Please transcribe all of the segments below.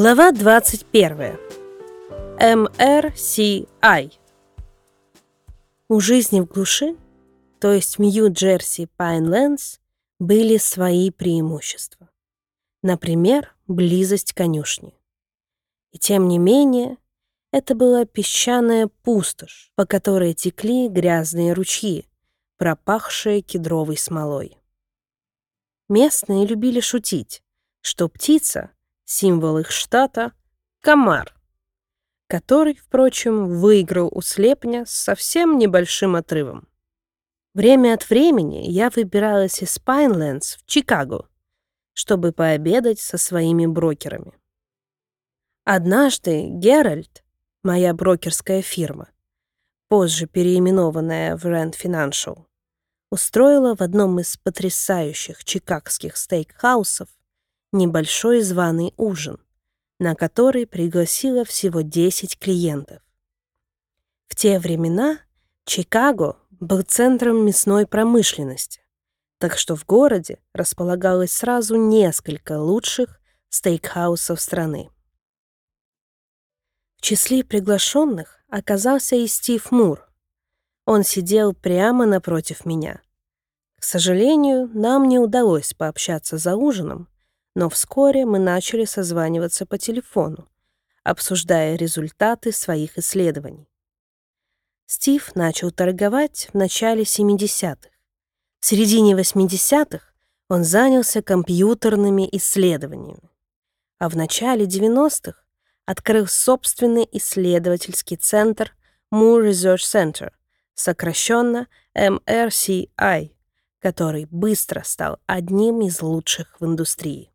Глава 21. MRCI. У жизни в глуши, то есть в Нью-Джерси Пайнлендс, были свои преимущества. Например, близость конюшни. И тем не менее, это была песчаная пустошь, по которой текли грязные ручьи, пропахшие кедровой смолой. Местные любили шутить, что птица — символ их штата — комар, который, впрочем, выиграл у слепня с совсем небольшим отрывом. Время от времени я выбиралась из Пайнлендс в Чикаго, чтобы пообедать со своими брокерами. Однажды Геральт, моя брокерская фирма, позже переименованная в Rand Financial, устроила в одном из потрясающих чикагских стейкхаусов небольшой званый ужин, на который пригласила всего 10 клиентов. В те времена Чикаго был центром мясной промышленности, так что в городе располагалось сразу несколько лучших стейкхаусов страны. В числе приглашенных оказался и Стив Мур. Он сидел прямо напротив меня. К сожалению, нам не удалось пообщаться за ужином, но вскоре мы начали созваниваться по телефону, обсуждая результаты своих исследований. Стив начал торговать в начале 70-х. В середине 80-х он занялся компьютерными исследованиями, а в начале 90-х открыл собственный исследовательский центр Moore Research Center, сокращенно MRCI, который быстро стал одним из лучших в индустрии.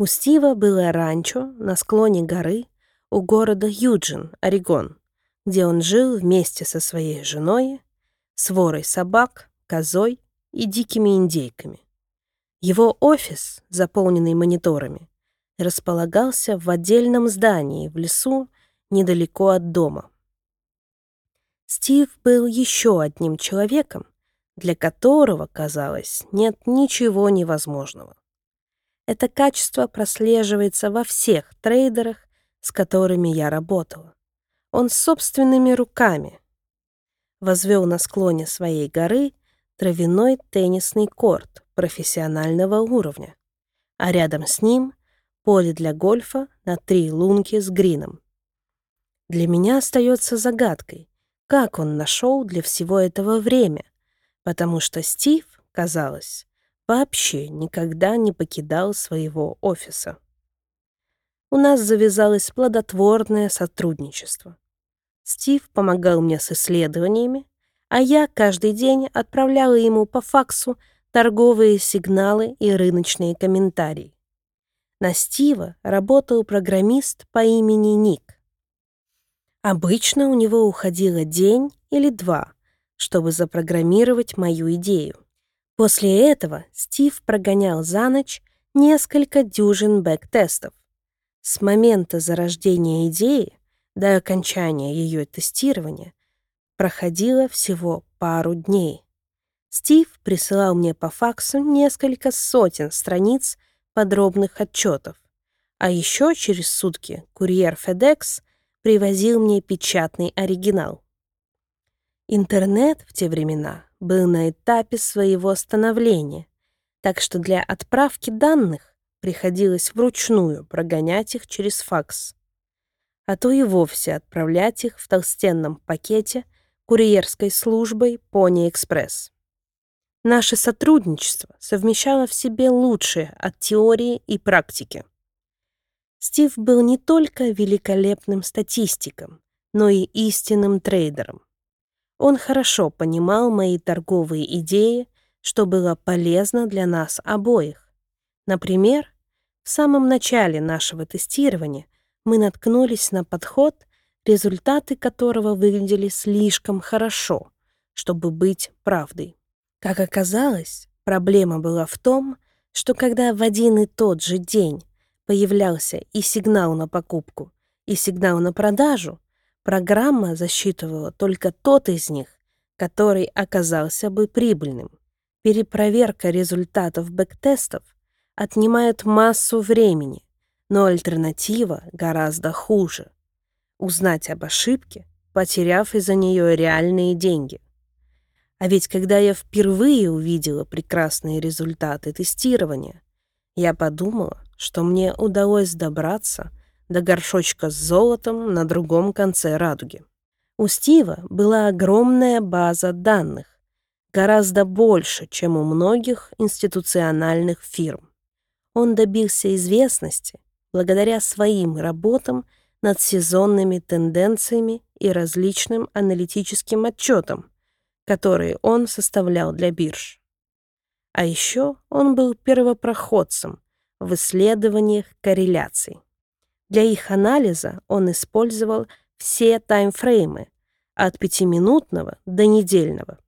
У Стива было ранчо на склоне горы у города Юджин, Орегон, где он жил вместе со своей женой, сворой собак, козой и дикими индейками. Его офис, заполненный мониторами, располагался в отдельном здании в лесу недалеко от дома. Стив был еще одним человеком, для которого, казалось, нет ничего невозможного. Это качество прослеживается во всех трейдерах, с которыми я работала. Он собственными руками возвел на склоне своей горы травяной теннисный корт профессионального уровня, а рядом с ним поле для гольфа на три лунки с грином. Для меня остается загадкой, как он нашел для всего этого время, потому что Стив, казалось, вообще никогда не покидал своего офиса. У нас завязалось плодотворное сотрудничество. Стив помогал мне с исследованиями, а я каждый день отправляла ему по факсу торговые сигналы и рыночные комментарии. На Стива работал программист по имени Ник. Обычно у него уходило день или два, чтобы запрограммировать мою идею. После этого Стив прогонял за ночь несколько дюжин бэк-тестов. С момента зарождения идеи до окончания ее тестирования проходило всего пару дней. Стив присылал мне по факсу несколько сотен страниц подробных отчетов, а еще через сутки курьер FedEx привозил мне печатный оригинал. Интернет в те времена был на этапе своего становления, так что для отправки данных приходилось вручную прогонять их через факс, а то и вовсе отправлять их в толстенном пакете курьерской службой Pony Express. Наше сотрудничество совмещало в себе лучшее от теории и практики. Стив был не только великолепным статистиком, но и истинным трейдером. Он хорошо понимал мои торговые идеи, что было полезно для нас обоих. Например, в самом начале нашего тестирования мы наткнулись на подход, результаты которого выглядели слишком хорошо, чтобы быть правдой. Как оказалось, проблема была в том, что когда в один и тот же день появлялся и сигнал на покупку, и сигнал на продажу, Программа засчитывала только тот из них, который оказался бы прибыльным. Перепроверка результатов бэктестов отнимает массу времени, Но альтернатива гораздо хуже. Узнать об ошибке, потеряв из-за нее реальные деньги. А ведь когда я впервые увидела прекрасные результаты тестирования, я подумала, что мне удалось добраться до горшочка с золотом на другом конце радуги. У Стива была огромная база данных, гораздо больше, чем у многих институциональных фирм. Он добился известности благодаря своим работам над сезонными тенденциями и различным аналитическим отчетам, которые он составлял для бирж. А еще он был первопроходцем в исследованиях корреляций. Для их анализа он использовал все таймфреймы от пятиминутного до недельного.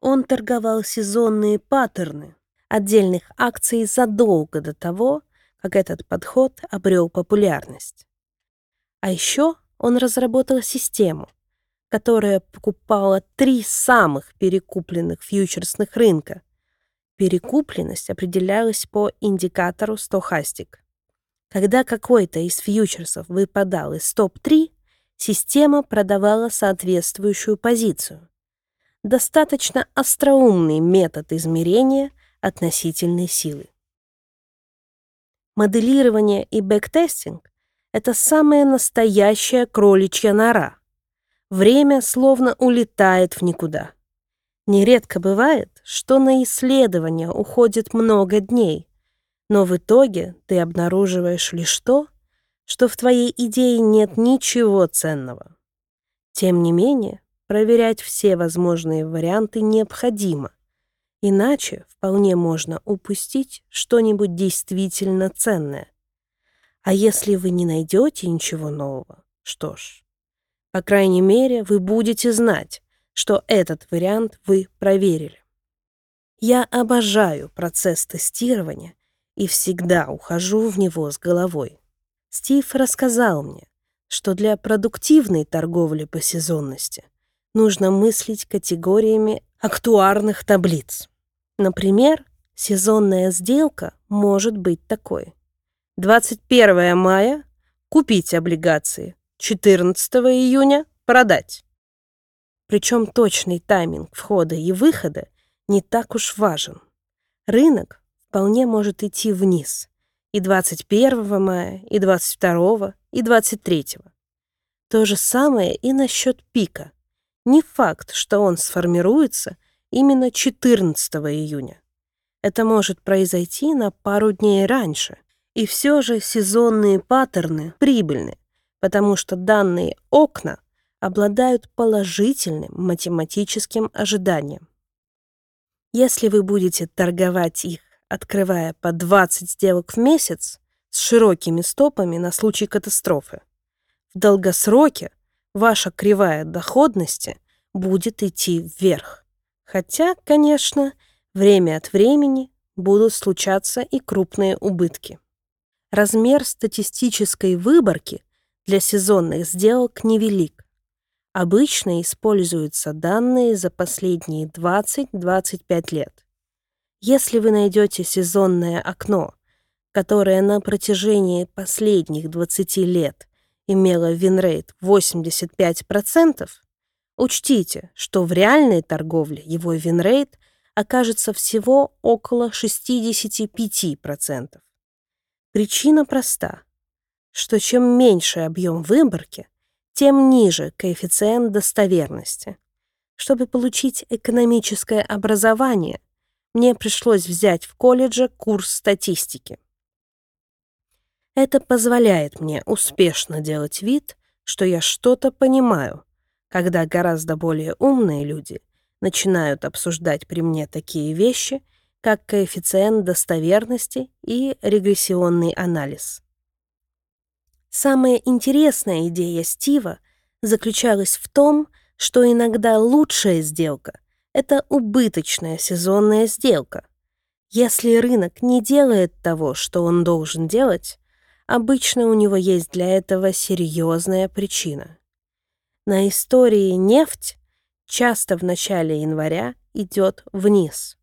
Он торговал сезонные паттерны отдельных акций задолго до того, как этот подход обрел популярность. А еще он разработал систему, которая покупала три самых перекупленных фьючерсных рынка. Перекупленность определялась по индикатору стохастик. Когда какой-то из фьючерсов выпадал из топ-3, система продавала соответствующую позицию. Достаточно остроумный метод измерения относительной силы. Моделирование и backtesting — это самая настоящая кроличья нора — Время словно улетает в никуда. Нередко бывает, что на исследование уходит много дней, но в итоге ты обнаруживаешь лишь то, что в твоей идее нет ничего ценного. Тем не менее, проверять все возможные варианты необходимо, иначе вполне можно упустить что-нибудь действительно ценное. А если вы не найдете ничего нового, что ж, по крайней мере, вы будете знать, что этот вариант вы проверили. Я обожаю процесс тестирования и всегда ухожу в него с головой. Стив рассказал мне, что для продуктивной торговли по сезонности нужно мыслить категориями актуарных таблиц. Например, сезонная сделка может быть такой. 21 мая – купить облигации, 14 июня продать. Причем точный тайминг входа и выхода не так уж важен. Рынок вполне может идти вниз и 21 мая, и 22, и 23. То же самое и насчет пика. Не факт, что он сформируется именно 14 июня. Это может произойти на пару дней раньше. И все же сезонные паттерны прибыльны потому что данные окна обладают положительным математическим ожиданием. Если вы будете торговать их, открывая по 20 сделок в месяц с широкими стопами на случай катастрофы, в долгосроке ваша кривая доходности будет идти вверх. Хотя, конечно, время от времени будут случаться и крупные убытки. Размер статистической выборки для сезонных сделок невелик. Обычно используются данные за последние 20-25 лет. Если вы найдете сезонное окно, которое на протяжении последних 20 лет имело winrate 85%, учтите, что в реальной торговле его winrate окажется всего около 65%. Причина проста что чем меньше объем выборки, тем ниже коэффициент достоверности. Чтобы получить экономическое образование, мне пришлось взять в колледже курс статистики. Это позволяет мне успешно делать вид, что я что-то понимаю, когда гораздо более умные люди начинают обсуждать при мне такие вещи, как коэффициент достоверности и регрессионный анализ. Самая интересная идея Стива заключалась в том, что иногда лучшая сделка — это убыточная сезонная сделка. Если рынок не делает того, что он должен делать, обычно у него есть для этого серьезная причина. На истории нефть часто в начале января идет вниз.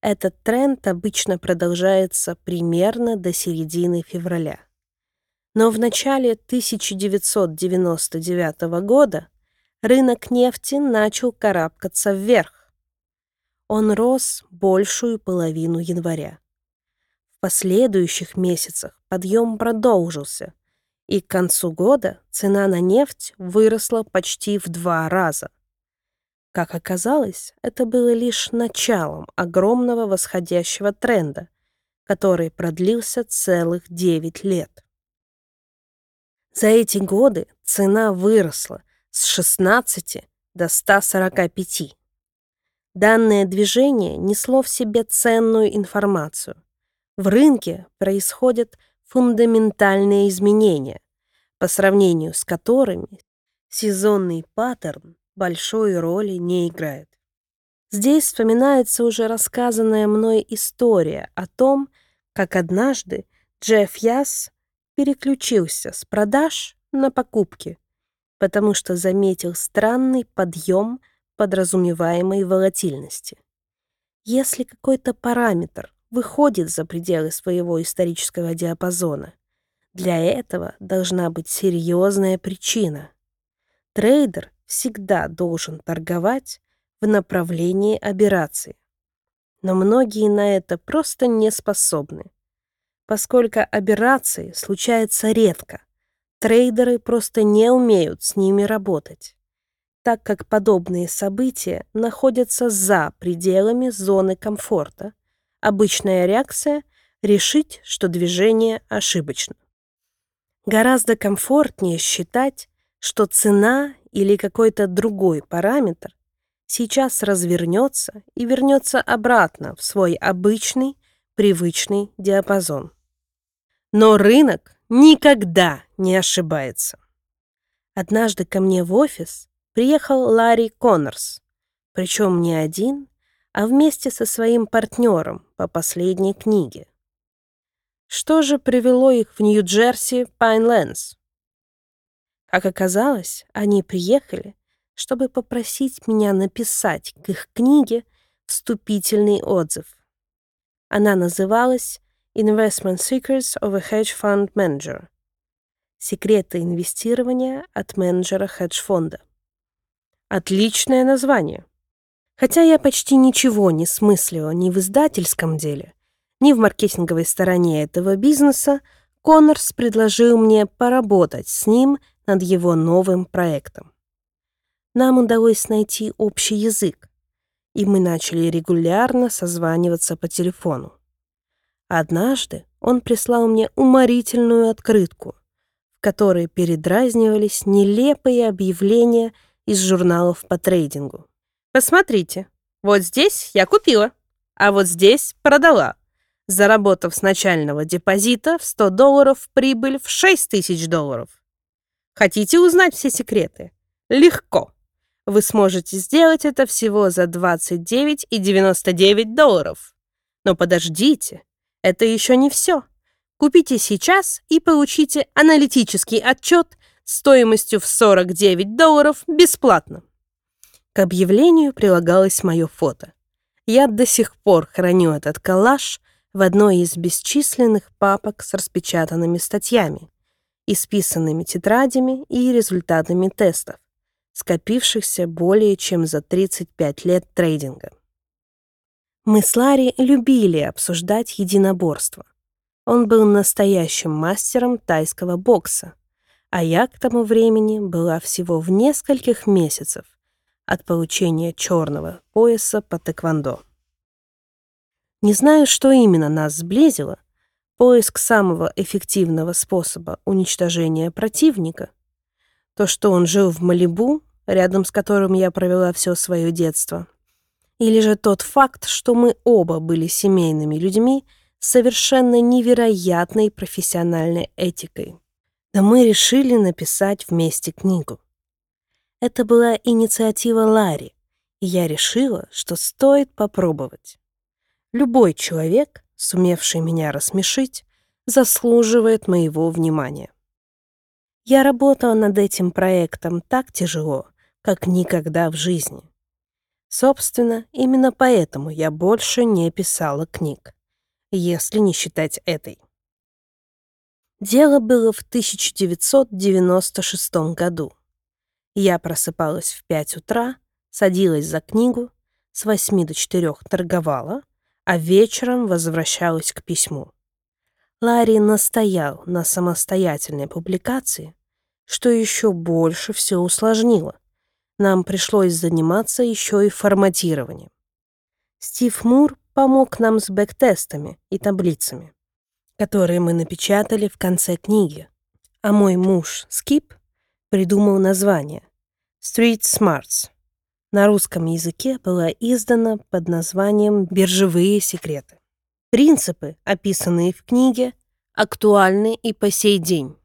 Этот тренд обычно продолжается примерно до середины февраля. Но в начале 1999 года рынок нефти начал карабкаться вверх. Он рос большую половину января. В последующих месяцах подъем продолжился, и к концу года цена на нефть выросла почти в два раза. Как оказалось, это было лишь началом огромного восходящего тренда, который продлился целых 9 лет. За эти годы цена выросла с 16 до 145. Данное движение несло в себе ценную информацию. В рынке происходят фундаментальные изменения, по сравнению с которыми сезонный паттерн большой роли не играет. Здесь вспоминается уже рассказанная мной история о том, как однажды Джефф Яс переключился с продаж на покупки, потому что заметил странный подъем подразумеваемой волатильности. Если какой-то параметр выходит за пределы своего исторического диапазона, для этого должна быть серьезная причина. Трейдер всегда должен торговать в направлении операции. Но многие на это просто не способны. Поскольку операции случаются редко, трейдеры просто не умеют с ними работать, так как подобные события находятся за пределами зоны комфорта. Обычная реакция — решить, что движение ошибочно. Гораздо комфортнее считать, что цена или какой-то другой параметр сейчас развернется и вернется обратно в свой обычный, привычный диапазон. Но рынок никогда не ошибается. Однажды ко мне в офис приехал Ларри Коннорс, причем не один, а вместе со своим партнером по последней книге. Что же привело их в Нью-Джерси Пайнлендс? Как оказалось, они приехали, чтобы попросить меня написать к их книге вступительный отзыв. Она называлась «Investment Secrets of a Hedge Fund Manager» «Секреты инвестирования от менеджера хедж-фонда». Отличное название. Хотя я почти ничего не смыслила ни в издательском деле, ни в маркетинговой стороне этого бизнеса, Коннорс предложил мне поработать с ним над его новым проектом. Нам удалось найти общий язык, и мы начали регулярно созваниваться по телефону. Однажды он прислал мне уморительную открытку, в которой передразнивались нелепые объявления из журналов по трейдингу. «Посмотрите, вот здесь я купила, а вот здесь продала, заработав с начального депозита в 100 долларов прибыль в 6 тысяч долларов. Хотите узнать все секреты? Легко. Вы сможете сделать это всего за 29,99 долларов. Но подождите, это еще не все. Купите сейчас и получите аналитический отчет стоимостью в 49 долларов бесплатно. К объявлению прилагалось мое фото. Я до сих пор храню этот коллаж в одной из бесчисленных папок с распечатанными статьями исписанными тетрадями и результатами тестов, скопившихся более чем за 35 лет трейдинга. Мы с Ларри любили обсуждать единоборство. Он был настоящим мастером тайского бокса, а я к тому времени была всего в нескольких месяцев от получения черного пояса по тэквондо. Не знаю, что именно нас сблизило, поиск самого эффективного способа уничтожения противника, то, что он жил в Малибу, рядом с которым я провела все свое детство, или же тот факт, что мы оба были семейными людьми с совершенно невероятной профессиональной этикой. Да мы решили написать вместе книгу. Это была инициатива Ларри, и я решила, что стоит попробовать. Любой человек сумевший меня рассмешить, заслуживает моего внимания. Я работала над этим проектом так тяжело, как никогда в жизни. Собственно, именно поэтому я больше не писала книг, если не считать этой. Дело было в 1996 году. Я просыпалась в 5 утра, садилась за книгу, с 8 до 4 торговала, а вечером возвращалась к письму. Ларри настоял на самостоятельной публикации, что еще больше все усложнило. Нам пришлось заниматься еще и форматированием. Стив Мур помог нам с бэктестами и таблицами, которые мы напечатали в конце книги, а мой муж Скип придумал название Street Smarts. На русском языке была издана под названием «Биржевые секреты». Принципы, описанные в книге, актуальны и по сей день.